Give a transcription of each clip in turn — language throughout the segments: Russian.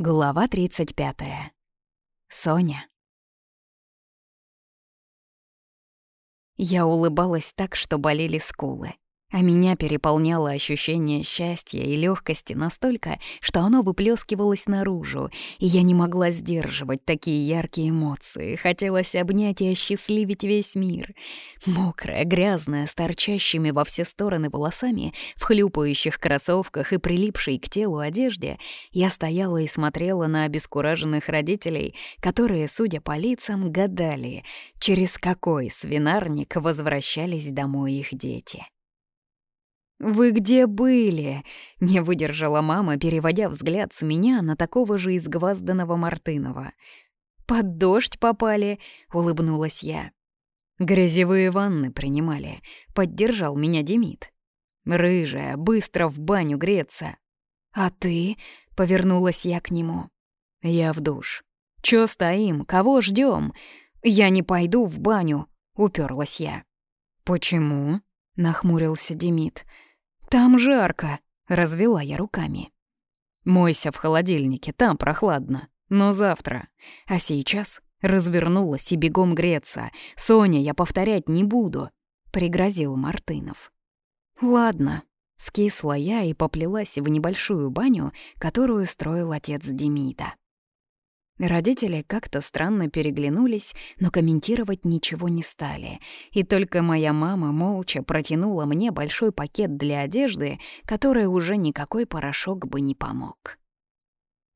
Глава 35. Соня. Я улыбалась так, что болели скулы. А меня переполняло ощущение счастья и легкости настолько, что оно выплескивалось наружу, и я не могла сдерживать такие яркие эмоции. Хотелось обнять и осчастливить весь мир. Мокрая, грязная, с торчащими во все стороны волосами, в хлюпающих кроссовках и прилипшей к телу одежде, я стояла и смотрела на обескураженных родителей, которые, судя по лицам, гадали, через какой свинарник возвращались домой их дети. «Вы где были?» — не выдержала мама, переводя взгляд с меня на такого же изгвазданного Мартынова. «Под дождь попали», — улыбнулась я. «Грязевые ванны принимали», — поддержал меня Демид. «Рыжая, быстро в баню греться». «А ты?» — повернулась я к нему. «Я в душ». «Чё стоим? Кого ждём?» «Я не пойду в баню», — уперлась я. «Почему?» — нахмурился Демид. «Почему?» «Там жарко!» — развела я руками. «Мойся в холодильнике, там прохладно. Но завтра. А сейчас...» Развернулась и бегом греться. «Соня, я повторять не буду», — пригрозил Мартынов. «Ладно», — скисла я и поплелась в небольшую баню, которую строил отец Демида. Родители как-то странно переглянулись, но комментировать ничего не стали. И только моя мама молча протянула мне большой пакет для одежды, который уже никакой порошок бы не помог.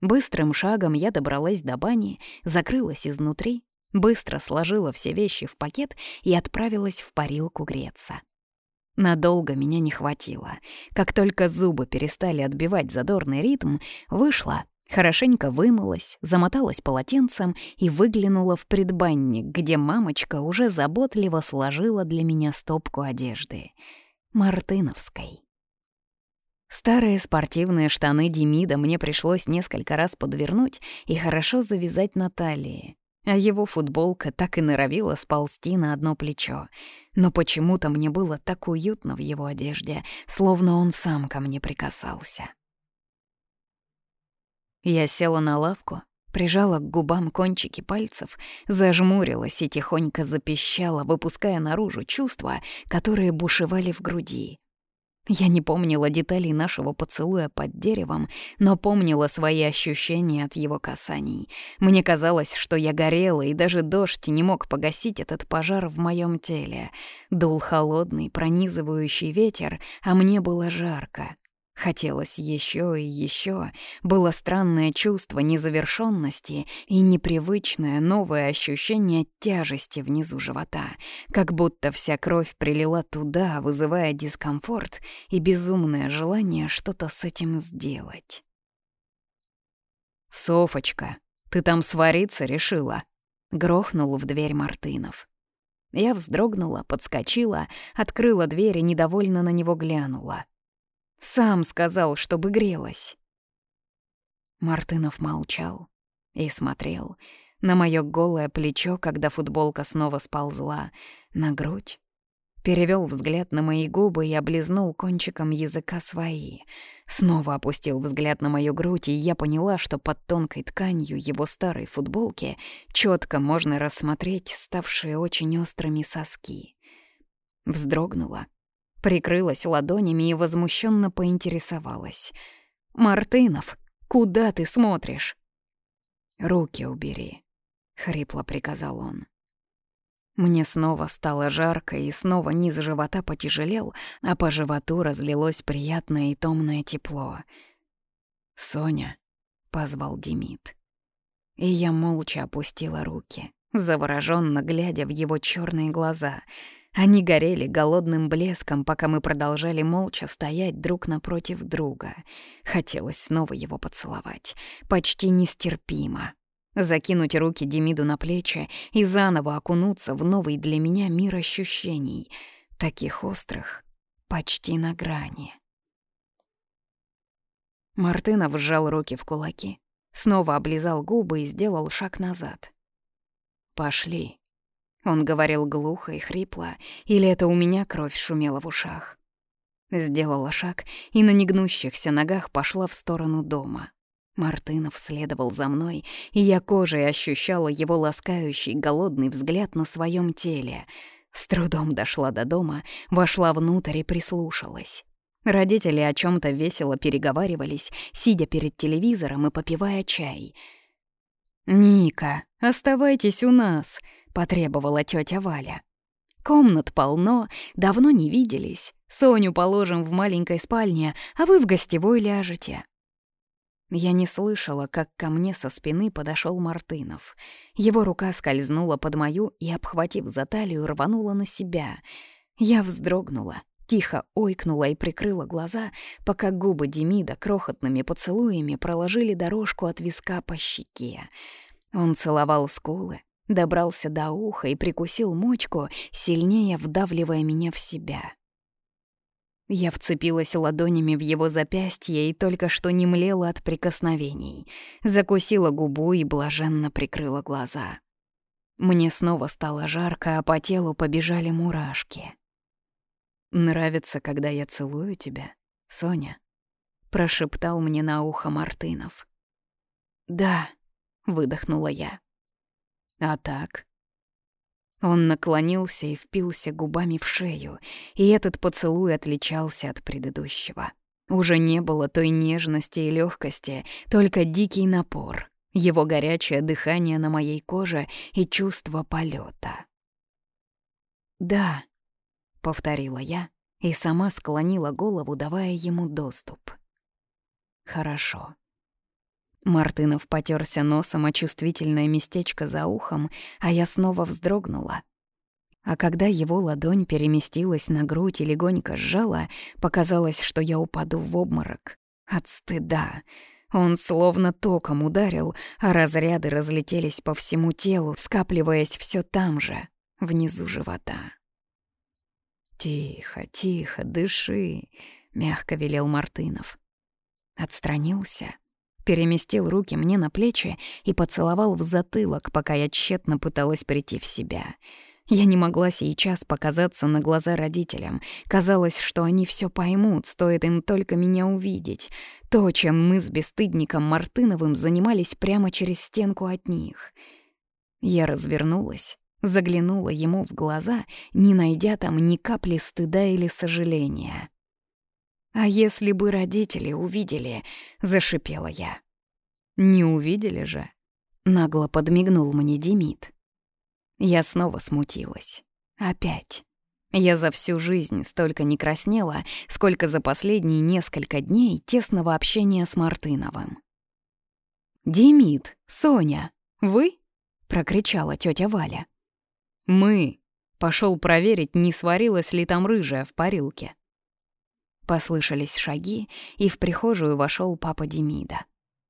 Быстрым шагом я добралась до бани, закрылась изнутри, быстро сложила все вещи в пакет и отправилась в парилку греться. Надолго меня не хватило. Как только зубы перестали отбивать задорный ритм, вышла — хорошенько вымылась, замоталась полотенцем и выглянула в предбанник, где мамочка уже заботливо сложила для меня стопку одежды. Мартыновской. Старые спортивные штаны Демида мне пришлось несколько раз подвернуть и хорошо завязать на талии, а его футболка так и норовила сползти на одно плечо. Но почему-то мне было так уютно в его одежде, словно он сам ко мне прикасался. Я села на лавку, прижала к губам кончики пальцев, зажмурилась и тихонько запищала, выпуская наружу чувства, которые бушевали в груди. Я не помнила деталей нашего поцелуя под деревом, но помнила свои ощущения от его касаний. Мне казалось, что я горела, и даже дождь не мог погасить этот пожар в моем теле. Дул холодный, пронизывающий ветер, а мне было жарко. Хотелось еще и еще. Было странное чувство незавершенности и непривычное новое ощущение тяжести внизу живота, как будто вся кровь прилила туда, вызывая дискомфорт и безумное желание что-то с этим сделать. «Софочка, ты там свариться решила?» — грохнул в дверь Мартынов. Я вздрогнула, подскочила, открыла дверь и недовольно на него глянула — сам сказал, чтобы грелась. Мартынов молчал и смотрел на мое голое плечо, когда футболка снова сползла, на грудь. Перевел взгляд на мои губы и облизнул кончиком языка свои. Снова опустил взгляд на мою грудь, и я поняла, что под тонкой тканью его старой футболки четко можно рассмотреть ставшие очень острыми соски. Вздрогнула прикрылась ладонями и возмущенно поинтересовалась. «Мартынов, куда ты смотришь?» «Руки убери», — хрипло приказал он. Мне снова стало жарко, и снова низ живота потяжелел, а по животу разлилось приятное и томное тепло. «Соня», — позвал Демид. И я молча опустила руки, заворожённо глядя в его черные глаза — они горели голодным блеском, пока мы продолжали молча стоять друг напротив друга. Хотелось снова его поцеловать. Почти нестерпимо. Закинуть руки Демиду на плечи и заново окунуться в новый для меня мир ощущений, таких острых, почти на грани. Мартынов сжал руки в кулаки, снова облизал губы и сделал шаг назад. «Пошли», он говорил глухо и хрипло, или это у меня кровь шумела в ушах. Сделала шаг и на негнущихся ногах пошла в сторону дома. Мартынов следовал за мной, и я кожей ощущала его ласкающий голодный взгляд на своем теле. С трудом дошла до дома, вошла внутрь и прислушалась. Родители о чем то весело переговаривались, сидя перед телевизором и попивая чай — «Ника, оставайтесь у нас», — потребовала тетя Валя. «Комнат полно, давно не виделись. Соню положим в маленькой спальне, а вы в гостевой ляжете». Я не слышала, как ко мне со спины подошел Мартынов. Его рука скользнула под мою и, обхватив за талию, рванула на себя. Я вздрогнула. Тихо ойкнула и прикрыла глаза, пока губы Демида крохотными поцелуями проложили дорожку от виска по щеке. Он целовал скулы, добрался до уха и прикусил мочку, сильнее вдавливая меня в себя. Я вцепилась ладонями в его запястье и только что не млела от прикосновений, закусила губу и блаженно прикрыла глаза. Мне снова стало жарко, а по телу побежали мурашки. «Нравится, когда я целую тебя, Соня», — прошептал мне на ухо Мартынов. «Да», — выдохнула я. «А так?» Он наклонился и впился губами в шею, и этот поцелуй отличался от предыдущего. Уже не было той нежности и легкости, только дикий напор, его горячее дыхание на моей коже и чувство полета. «Да», — повторила я и сама склонила голову, давая ему доступ. «Хорошо». Мартынов потерся носом о чувствительное местечко за ухом, а я снова вздрогнула. А когда его ладонь переместилась на грудь и легонько сжала, показалось, что я упаду в обморок. От стыда. Он словно током ударил, а разряды разлетелись по всему телу, скапливаясь все там же, внизу живота. Тихо, тихо, дыши, мягко велел Мартынов. Отстранился, переместил руки мне на плечи и поцеловал в затылок, пока я тщетно пыталась прийти в себя. Я не могла сейчас показаться на глаза родителям. Казалось, что они все поймут, стоит им только меня увидеть. То, чем мы с бесстыдником Мартыновым занимались прямо через стенку от них. Я развернулась Заглянула ему в глаза, не найдя там ни капли стыда или сожаления. «А если бы родители увидели?» — зашипела я. «Не увидели же?» — нагло подмигнул мне Демид. Я снова смутилась. Опять. Я за всю жизнь столько не краснела, сколько за последние несколько дней тесного общения с Мартыновым. «Демид, Соня, вы?» — прокричала тетя Валя. Мы. Пошел проверить, не сварилась ли там рыжая в парилке. Послышались шаги, и в прихожую вошел папа Демида.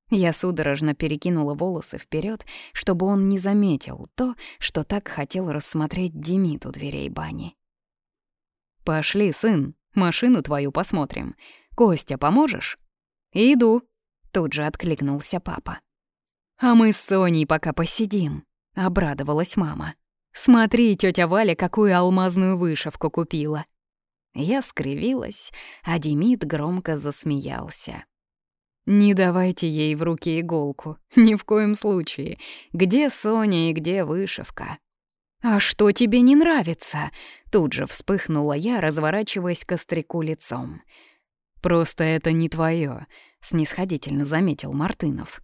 Я судорожно перекинула волосы вперед, чтобы он не заметил то, что так хотел рассмотреть Демид у дверей бани. «Пошли, сын, машину твою посмотрим. Костя, поможешь?» «Иду», — тут же откликнулся папа. «А мы с Соней пока посидим», — обрадовалась мама. Смотри, тетя Валя, какую алмазную вышивку купила. Я скривилась, а Демид громко засмеялся. «Не давайте ей в руки иголку. Ни в коем случае. Где Соня и где вышивка?» «А что тебе не нравится?» Тут же вспыхнула я, разворачиваясь к остряку лицом. «Просто это не твое», — снисходительно заметил Мартынов.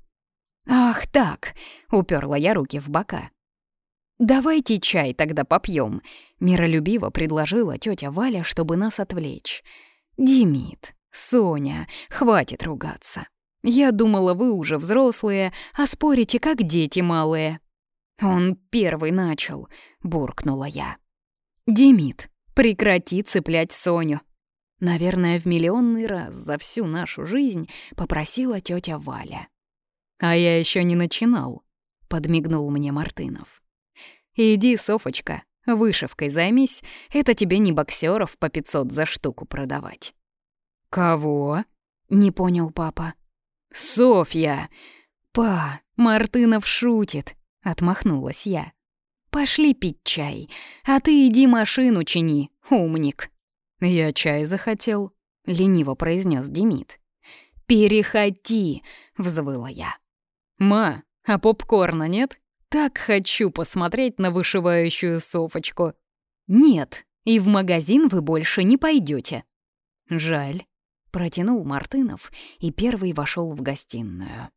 «Ах так!» — уперла я руки в бока. «Давайте чай, тогда попьем», — миролюбиво предложила тетя Валя, чтобы нас отвлечь. «Димит, Соня, хватит ругаться. Я думала, вы уже взрослые, а спорите, как дети малые». «Он первый начал», — буркнула я. «Димит, прекрати цеплять Соню». Наверное, в миллионный раз за всю нашу жизнь попросила тетя Валя. «А я еще не начинал», — подмигнул мне Мартынов. Иди, Софочка, вышивкой займись. Это тебе не боксеров по 500 за штуку продавать». «Кого?» — не понял папа. «Софья!» «Па, Мартынов шутит!» — отмахнулась я. «Пошли пить чай, а ты иди машину чини, умник!» «Я чай захотел», — лениво произнес Демид. «Переходи!» — взвыла я. «Ма, а попкорна нет?» так хочу посмотреть на вышивающую Софочку. Нет, и в магазин вы больше не пойдете. Жаль, протянул Мартынов и первый вошел в гостиную.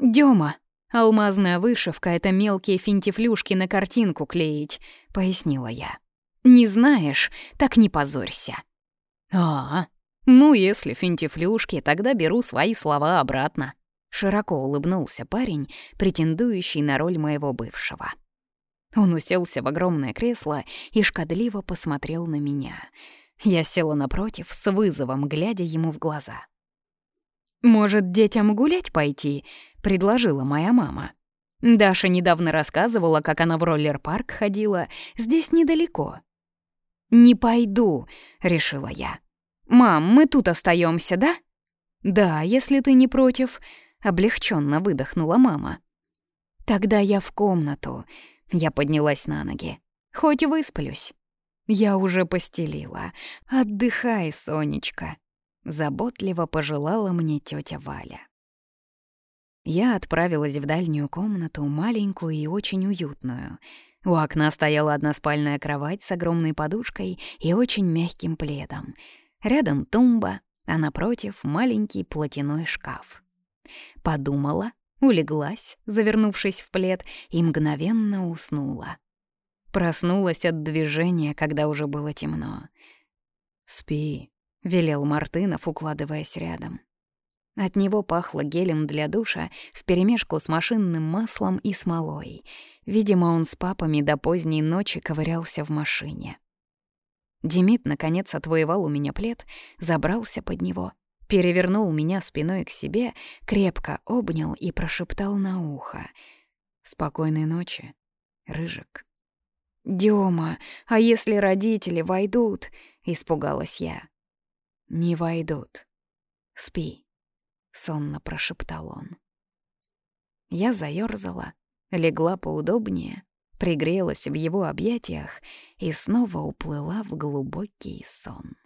Дема, алмазная вышивка это мелкие финтифлюшки на картинку клеить, пояснила я. Не знаешь, так не позорься. А, ну если финтифлюшки, тогда беру свои слова обратно. Широко улыбнулся парень, претендующий на роль моего бывшего. Он уселся в огромное кресло и шкодливо посмотрел на меня. Я села напротив, с вызовом глядя ему в глаза. «Может, детям гулять пойти?» — предложила моя мама. Даша недавно рассказывала, как она в роллер-парк ходила. Здесь недалеко. «Не пойду», — решила я. «Мам, мы тут остаемся, да?» «Да, если ты не против», облегченно выдохнула мама. Тогда я в комнату. Я поднялась на ноги. Хоть высплюсь. Я уже постелила. Отдыхай, Сонечка. Заботливо пожелала мне тетя Валя. Я отправилась в дальнюю комнату, маленькую и очень уютную. У окна стояла одна спальная кровать с огромной подушкой и очень мягким пледом. Рядом тумба, а напротив маленький платяной шкаф. Подумала, улеглась, завернувшись в плед, и мгновенно уснула. Проснулась от движения, когда уже было темно. «Спи», — велел Мартынов, укладываясь рядом. От него пахло гелем для душа вперемешку с машинным маслом и смолой. Видимо, он с папами до поздней ночи ковырялся в машине. Демид, наконец, отвоевал у меня плед, забрался под него — перевернул меня спиной к себе, крепко обнял и прошептал на ухо. «Спокойной ночи, Рыжик». «Дёма, а если родители войдут?» — испугалась я. «Не войдут. Спи», — сонно прошептал он. Я заёрзала, легла поудобнее, пригрелась в его объятиях и снова уплыла в глубокий сон.